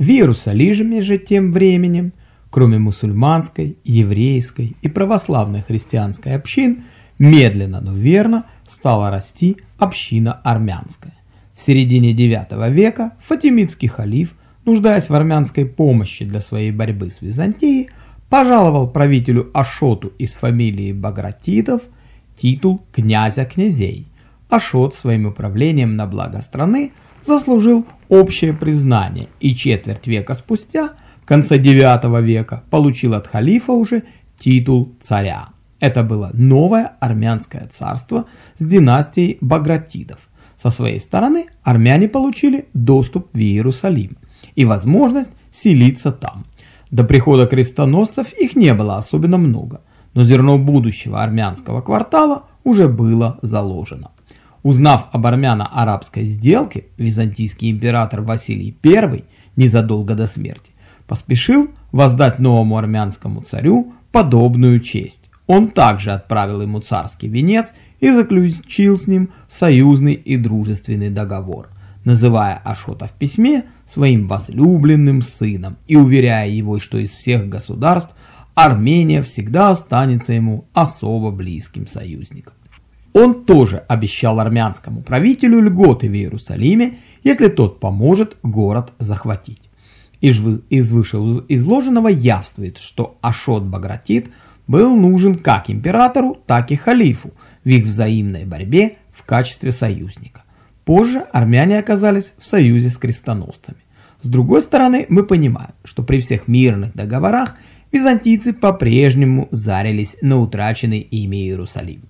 В Иерусалиме же тем временем, кроме мусульманской, еврейской и православной христианской общин, медленно, но верно стала расти община армянская. В середине IX века фатимидский халиф, нуждаясь в армянской помощи для своей борьбы с Византией, пожаловал правителю Ашоту из фамилии Багратидов титул князя князей. Ашот своим управлением на благо страны заслужил общее признание и четверть века спустя, в конце IX века, получил от халифа уже титул царя. Это было новое армянское царство с династией Багратидов. Со своей стороны армяне получили доступ в Иерусалим и возможность селиться там. До прихода крестоносцев их не было особенно много, но зерно будущего армянского квартала уже было заложено. Узнав об армяно-арабской сделке, византийский император Василий I незадолго до смерти поспешил воздать новому армянскому царю подобную честь. Он также отправил ему царский венец и заключил с ним союзный и дружественный договор, называя Ашота в письме своим возлюбленным сыном и уверяя его, что из всех государств Армения всегда останется ему особо близким союзником. Он тоже обещал армянскому правителю льготы в Иерусалиме, если тот поможет город захватить. Из вышеизложенного явствует, что Ашот Багратит был нужен как императору, так и халифу в их взаимной борьбе в качестве союзника. Позже армяне оказались в союзе с крестоносцами. С другой стороны, мы понимаем, что при всех мирных договорах византийцы по-прежнему зарились на утраченный ими Иерусалим.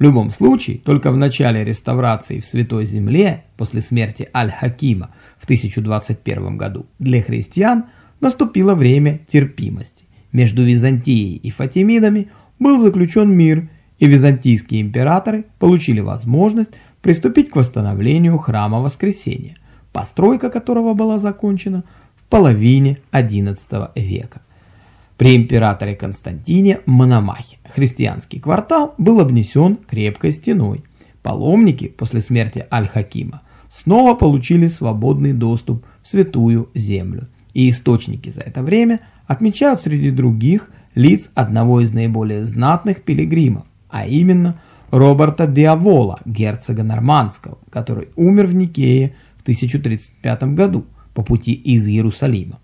В любом случае, только в начале реставрации в Святой Земле, после смерти Аль-Хакима в 1021 году, для христиан наступило время терпимости. Между Византией и Фатимидами был заключен мир, и византийские императоры получили возможность приступить к восстановлению храма Воскресения, постройка которого была закончена в половине XI века. При императоре Константине Мономахе христианский квартал был обнесен крепкой стеной. Паломники после смерти Аль-Хакима снова получили свободный доступ в святую землю. И источники за это время отмечают среди других лиц одного из наиболее знатных пилигримов, а именно Роберта Диавола, герцога Нормандского, который умер в Никее в 1035 году по пути из Иерусалима.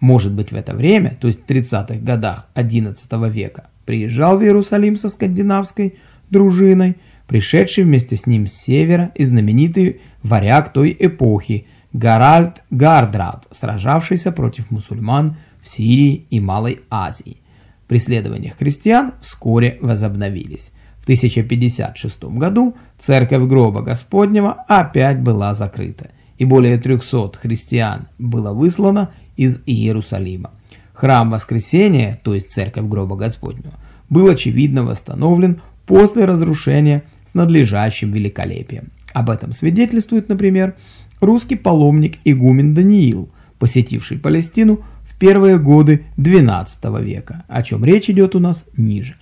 Может быть в это время, то есть в 30-х годах XI века, приезжал в Иерусалим со скандинавской дружиной, пришедший вместе с ним с севера и знаменитый варяг той эпохи Гаральд Гардрат, сражавшийся против мусульман в Сирии и Малой Азии. Преследования христиан вскоре возобновились. В 1056 году церковь гроба Господнего опять была закрыта, и более 300 христиан было выслано из Иерусалима. Храм Воскресения, то есть Церковь Гроба Господнего, был очевидно восстановлен после разрушения с надлежащим великолепием. Об этом свидетельствует, например, русский паломник игумен Даниил, посетивший Палестину в первые годы XII века, о чем речь идет у нас ниже.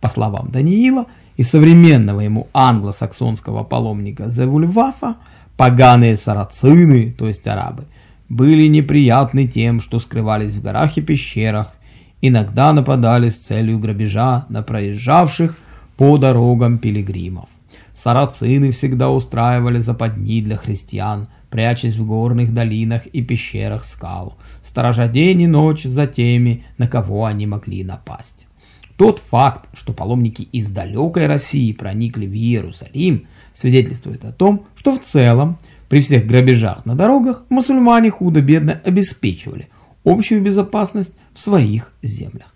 По словам Даниила и современного ему англосаксонского паломника Зевульвафа, поганые сарацины, то есть арабы, были неприятны тем, что скрывались в горах и пещерах, иногда нападали с целью грабежа на проезжавших по дорогам пилигримов. Сарацины всегда устраивали западни для христиан, прячась в горных долинах и пещерах скал, сторожа день и ночь за теми, на кого они могли напасть. Тот факт, что паломники из далекой России проникли в Иерусалим, свидетельствует о том, что в целом при всех грабежах на дорогах мусульмане худо-бедно обеспечивали общую безопасность в своих землях.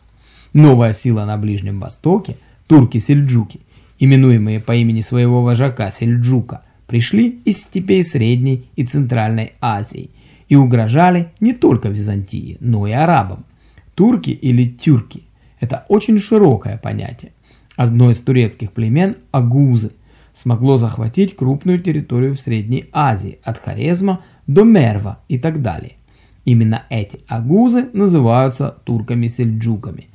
Новая сила на Ближнем Востоке, турки-сельджуки, именуемые по имени своего вожака Сельджука, пришли из степей Средней и Центральной Азии и угрожали не только Византии, но и арабам. Турки или тюрки – это очень широкое понятие. Одно из турецких племен – агузы – смогло захватить крупную территорию в Средней Азии, от Хорезма до Мерва и так далее. Именно эти агузы называются турками-сельджуками.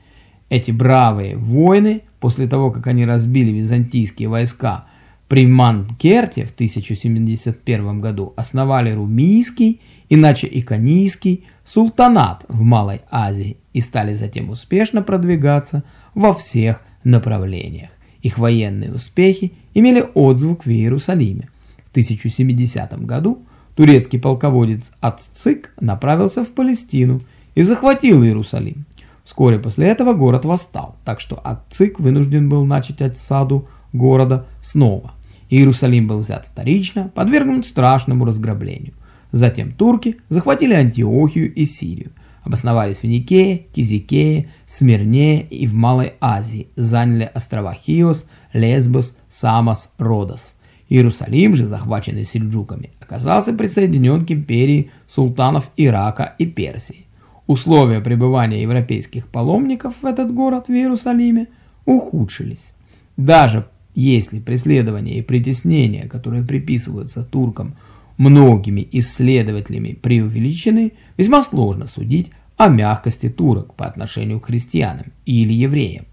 Эти бравые воины, после того, как они разбили византийские войска При Манкерте в 1071 году основали Румийский, иначе Иконийский, султанат в Малой Азии и стали затем успешно продвигаться во всех направлениях. Их военные успехи имели отзвук в Иерусалиме. В 1070 году турецкий полководец Аццик направился в Палестину и захватил Иерусалим. Вскоре после этого город восстал, так что Аццик вынужден был начать отсаду города снова. Иерусалим был взят вторично, подвергнут страшному разграблению. Затем турки захватили Антиохию и Сирию, обосновались в Никее, Кизикее, Смирнее и в Малой Азии, заняли острова Хиос, Лесбос, Самос, Родос. Иерусалим же, захваченный сельджуками, оказался присоединен к империи султанов Ирака и Персии. Условия пребывания европейских паломников в этот город в Иерусалиме ухудшились. Даже если преследования и притеснения, которые приписываются туркам многими исследователями преувеличены, весьма сложно судить о мягкости турок по отношению к христианам или евреям.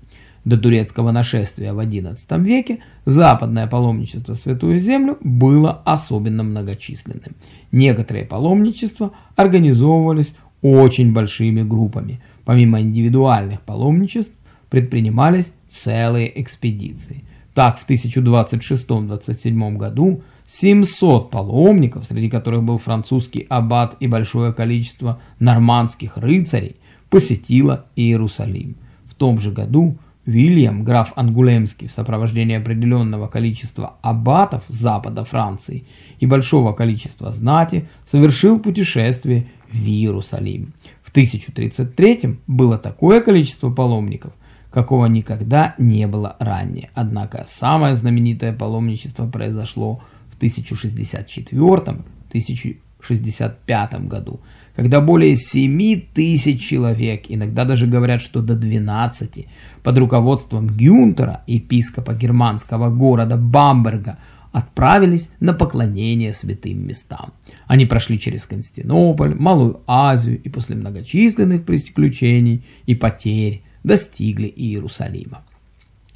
До турецкого нашествия в XI веке западное паломничество в Святую Землю было особенно многочисленным. Некоторые паломничества организовывались очень большими группами. Помимо индивидуальных паломничеств предпринимались целые экспедиции – так, в 1026-27 году 700 паломников, среди которых был французский аббат и большое количество нормандских рыцарей, посетило Иерусалим. В том же году Вильям, граф Ангулемский, в сопровождении определенного количества аббатов запада Франции и большого количества знати, совершил путешествие в Иерусалим. В 1033 было такое количество паломников – какого никогда не было ранее. Однако самое знаменитое паломничество произошло в 1064-1065 году, когда более 7 тысяч человек, иногда даже говорят, что до 12, под руководством Гюнтера, епископа германского города Бамберга, отправились на поклонение святым местам. Они прошли через Константинополь, Малую Азию и после многочисленных приключений и потерь достигли Иерусалима.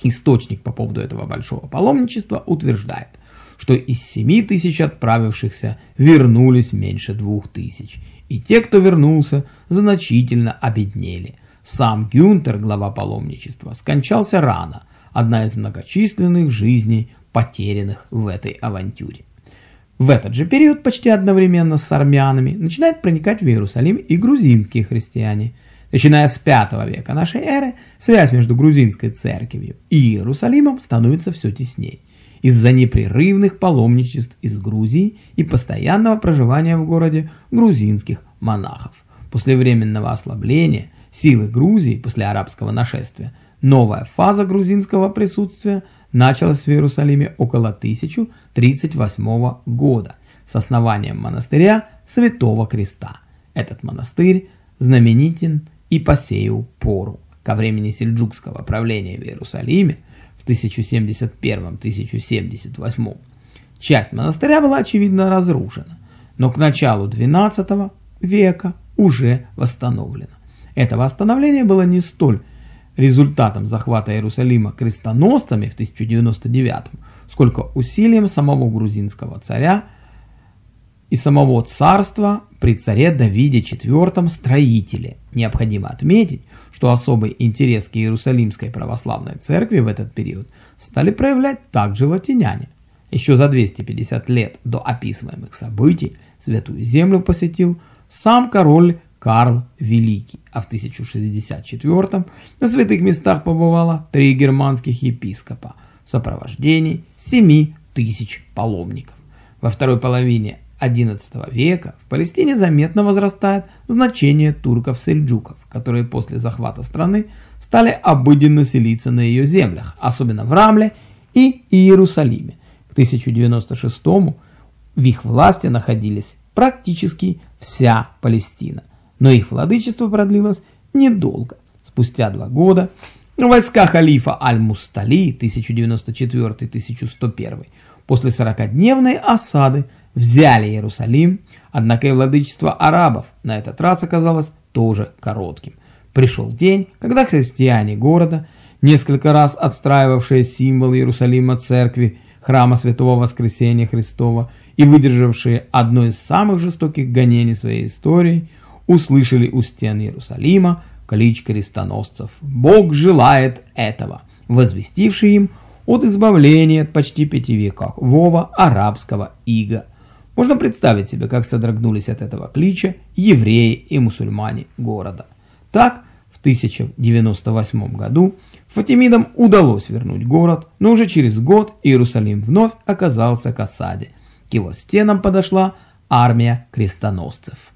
Источник по поводу этого большого паломничества утверждает, что из 7 тысяч отправившихся вернулись меньше двух тысяч, и те, кто вернулся, значительно обеднели. Сам Гюнтер, глава паломничества, скончался рано, одна из многочисленных жизней, потерянных в этой авантюре. В этот же период почти одновременно с армянами начинают проникать в Иерусалим и грузинские христиане – Начиная с V века нашей эры, связь между грузинской церковью и Иерусалимом становится все теснее из-за непрерывных паломничеств из Грузии и постоянного проживания в городе грузинских монахов. После временного ослабления силы Грузии после арабского нашествия новая фаза грузинского присутствия началась в Иерусалиме около 1038 года с основанием монастыря Святого Креста. Этот монастырь знаменитен и по сею пору. Ко времени сельджукского правления в Иерусалиме в 1071-1078 часть монастыря была очевидно разрушена, но к началу XII века уже восстановлена. Это восстановление было не столь результатом захвата Иерусалима крестоносцами в 1099, сколько усилием самого грузинского царя и самого царства при царе Давиде IV строителе. Необходимо отметить, что особый интерес к Иерусалимской православной церкви в этот период стали проявлять также латиняне. Еще за 250 лет до описываемых событий Святую Землю посетил сам король Карл Великий, а в 1064 на святых местах побывало три германских епископа в сопровождении 7 тысяч паломников. Во второй половине XI века в Палестине заметно возрастает значение турков-сельджуков, которые после захвата страны стали обыденно селиться на ее землях, особенно в Рамле и Иерусалиме. К 1096 в их власти находились практически вся Палестина, но их владычество продлилось недолго. Спустя два года войска халифа Аль-Мустали 1094-1101 после 40-дневной осады взяли Иерусалим, однако и владычество арабов на этот раз оказалось тоже коротким. Пришел день, когда христиане города, несколько раз отстраивавшие символ Иерусалима церкви, храма Святого Воскресения Христова и выдержавшие одно из самых жестоких гонений своей истории, услышали у стен Иерусалима клич крестоносцев «Бог желает этого», возвестивший им от избавления от почти пяти веков вова арабского ига. Можно представить себе, как содрогнулись от этого клича евреи и мусульмане города. Так, в 1098 году Фатимидам удалось вернуть город, но уже через год Иерусалим вновь оказался к осаде. К его стенам подошла армия крестоносцев.